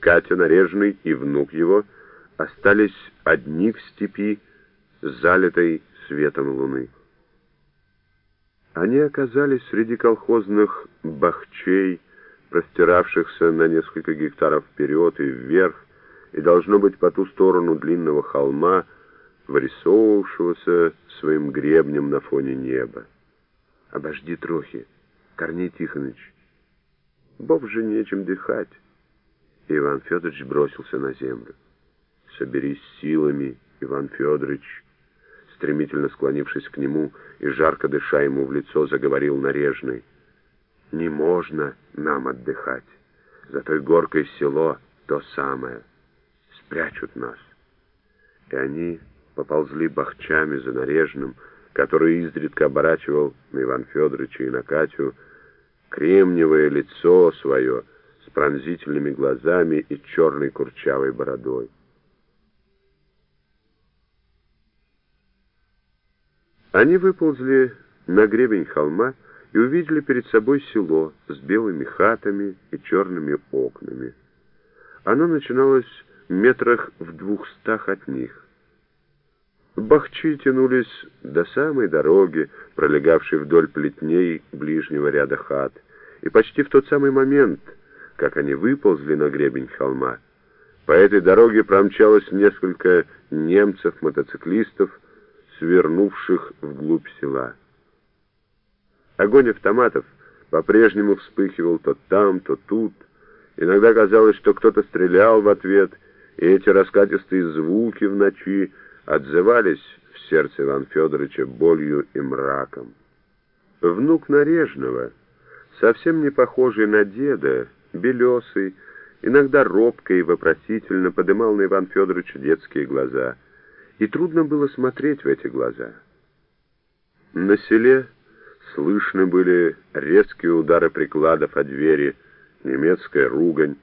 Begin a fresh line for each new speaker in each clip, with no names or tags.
Катя Нарежный и внук его остались одни в степи, залитой светом луны. Они оказались среди колхозных бахчей, простиравшихся на несколько гектаров вперед и вверх, и должно быть по ту сторону длинного холма, вырисовывавшегося своим гребнем на фоне неба. «Обожди трохи, Корней Тихонович, Бог же нечем дыхать». Иван Федорович бросился на землю. «Соберись силами, Иван Федорович!» Стремительно склонившись к нему и жарко дыша ему в лицо, заговорил нарежный. «Не можно нам отдыхать. За той горкой село то самое. Спрячут нас». И они поползли бахчами за нарежным, который изредка оборачивал на Иван Федоровича и на Катю кремниевое лицо свое — пронзительными глазами и черной курчавой бородой. Они выползли на гребень холма и увидели перед собой село с белыми хатами и черными окнами. Оно начиналось метрах в двухстах от них. Бахчи тянулись до самой дороги, пролегавшей вдоль плетней ближнего ряда хат, и почти в тот самый момент — как они выползли на гребень холма. По этой дороге промчалось несколько немцев-мотоциклистов, свернувших вглубь села. Огонь автоматов по-прежнему вспыхивал то там, то тут. Иногда казалось, что кто-то стрелял в ответ, и эти раскатистые звуки в ночи отзывались в сердце Ивана Федоровича болью и мраком. Внук Нарежного, совсем не похожий на деда, белесый, иногда робко и вопросительно подымал на Иван Федоровича детские глаза. И трудно было смотреть в эти глаза. На селе слышны были резкие удары прикладов о двери, немецкая ругань.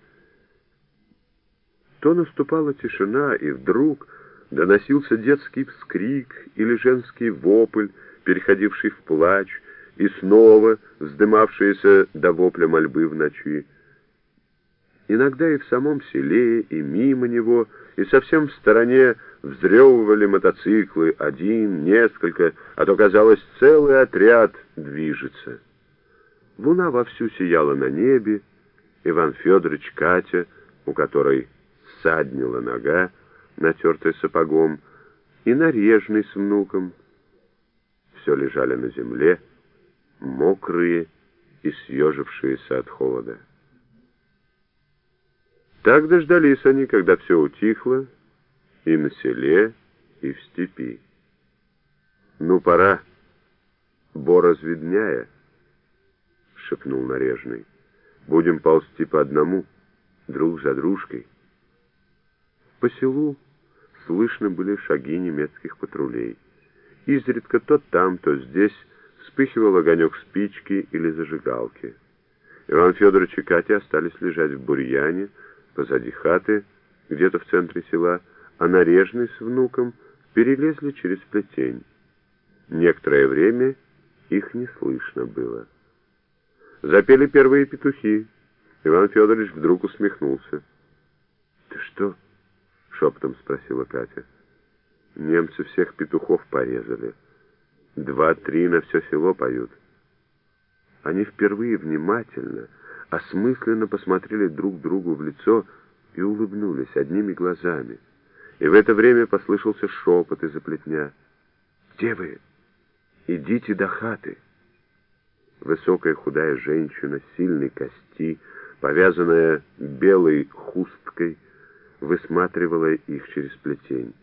То наступала тишина, и вдруг доносился детский вскрик или женский вопль, переходивший в плач, и снова вздымавшиеся до вопля мольбы в ночи. Иногда и в самом селе, и мимо него, и совсем в стороне взрёвывали мотоциклы, один, несколько, а то, казалось, целый отряд движется. Луна вовсю сияла на небе, Иван Федорович, Катя, у которой саднила нога, натертая сапогом, и нарежный с внуком. Все лежали на земле, мокрые и съежившиеся от холода. Так дождались они, когда все утихло, и на селе, и в степи. «Ну, пора, борозведняя», — шепнул нарежный. «Будем ползти по одному, друг за дружкой». По селу слышно были шаги немецких патрулей. Изредка то там, то здесь вспыхивал огонек спички или зажигалки. Иван Федорович и Катя остались лежать в бурьяне, позади хаты, где-то в центре села, а нарежный с внуком перелезли через плетень. Некоторое время их не слышно было. Запели первые петухи. Иван Федорович вдруг усмехнулся. «Ты что?» — шепотом спросила Катя. «Немцы всех петухов порезали. Два-три на все село поют». Они впервые внимательно осмысленно посмотрели друг другу в лицо и улыбнулись одними глазами. И в это время послышался шепот из-за плетня. «Где вы? Идите до хаты!» Высокая худая женщина, сильной кости, повязанная белой хусткой, высматривала их через плетень.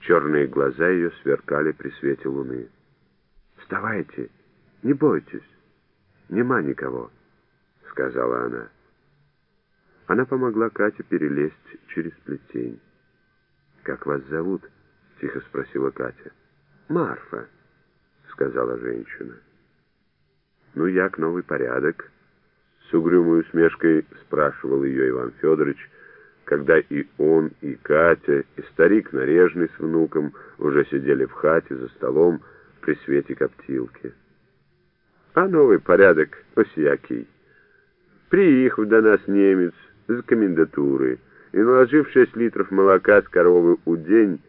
Черные глаза ее сверкали при свете луны. «Вставайте, не бойтесь, нема никого» сказала она. Она помогла Кате перелезть через плетень. «Как вас зовут?» — тихо спросила Катя. «Марфа», — сказала женщина. «Ну, як новый порядок?» С угрюмой усмешкой спрашивал ее Иван Федорович, когда и он, и Катя, и старик Нарежный с внуком уже сидели в хате за столом при свете коптилки. «А новый порядок осякий». Приехал до нас немец з комендатуры и, наложив 6 литров молока с коровы у день,